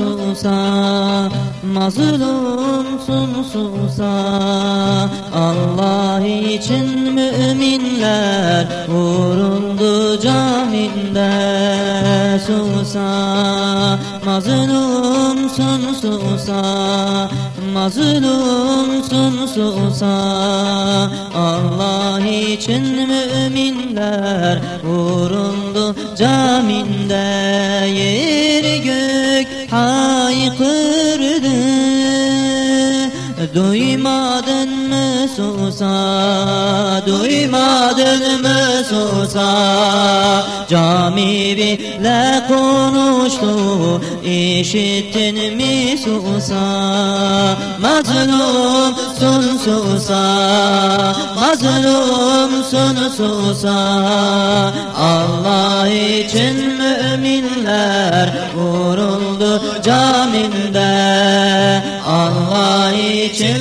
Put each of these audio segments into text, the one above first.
Susa Mazlumsun susa Allah için müminler vuruldu caminde Susa mazlumsun susa Mazlumsun susa Allah için müminler vuruldu caminde Duymadın mı susa, duymadın mı susa Cami bile konuştu, işittin mi susa Mazlumsun susa, mazlumsun susa Allah için müminler vuruldu caminde Allah için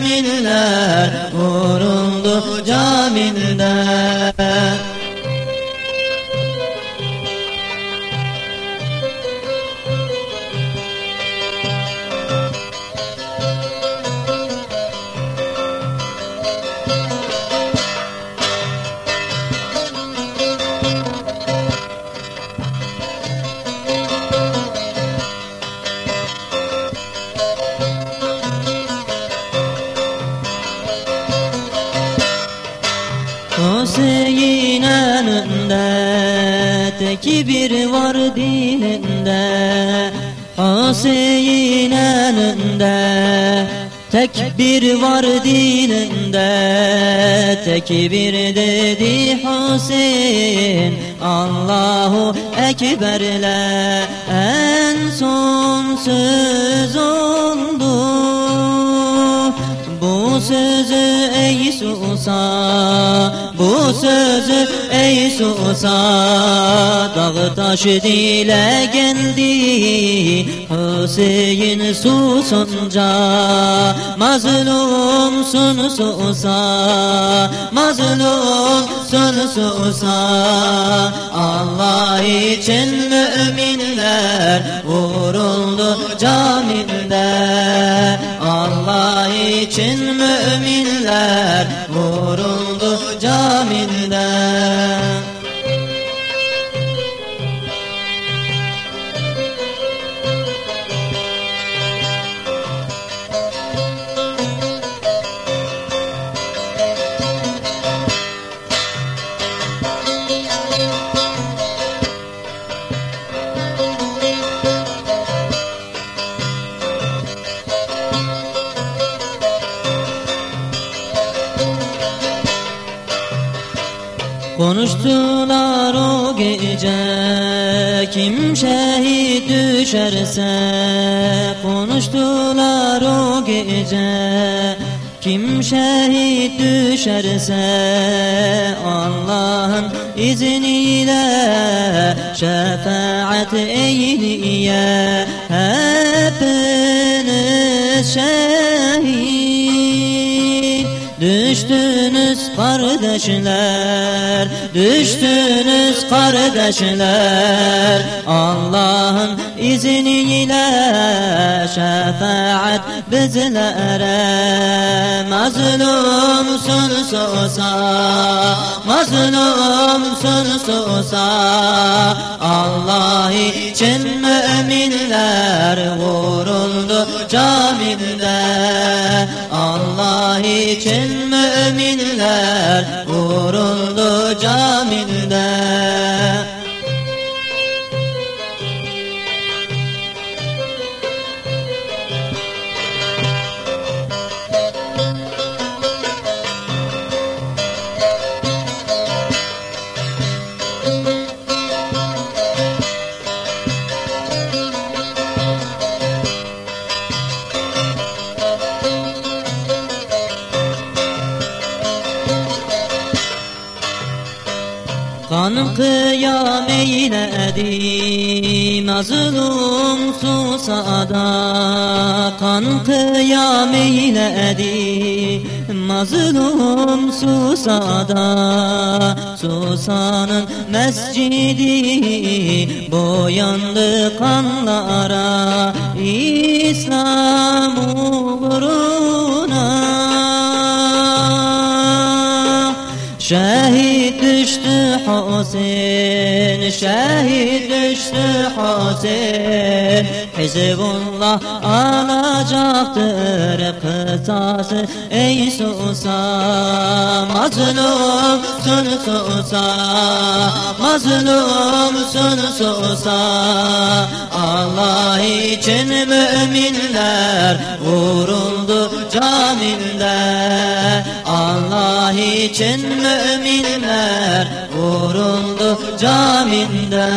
müminler vuruldu caminde Hüseyin önünde tek bir var dilinde. Hüseyin önünde tek bir var dilinde. Tek bir dedi Hüseyin Allahu Ekber'le en son söz oldu. Bu sözü Susa Bu sözü ey Susa Dağ taş dile geldi Hüseyin susunca. Mazlumsun Susa Mazlumsun Susa Allah için müminler Vuruldu caminde Allah için müminler vuruldu caminde Konuştular o gece kim şehit düşerse. Konuştular o gece kim şehit düşerse. Allah'ın izniyle şefaat eyleye Hepiniz şehit Düştünüz kardeşler, düştünüz kardeşler. Allah'ın izniyle şefaat bizlere. Mazlumsun susa, mazlumsun susa Allah için müminler vuruldu caminde Allah için müminler vuruldu caminde Kan kıyam eyledi mazlum susada Kan kıyam eyledi mazlum susada Susanın mescidi boyandı kanlara. İslam uğruna. Şehit düştü Hüseyin, şehit düştü Hüseyin Hizbullah alacaktır kısası Ey Susa, mazlumsun Susa Mazlumsun Susa Allah için müminler vuruldu caminde Allah için müminler vuruldu caminde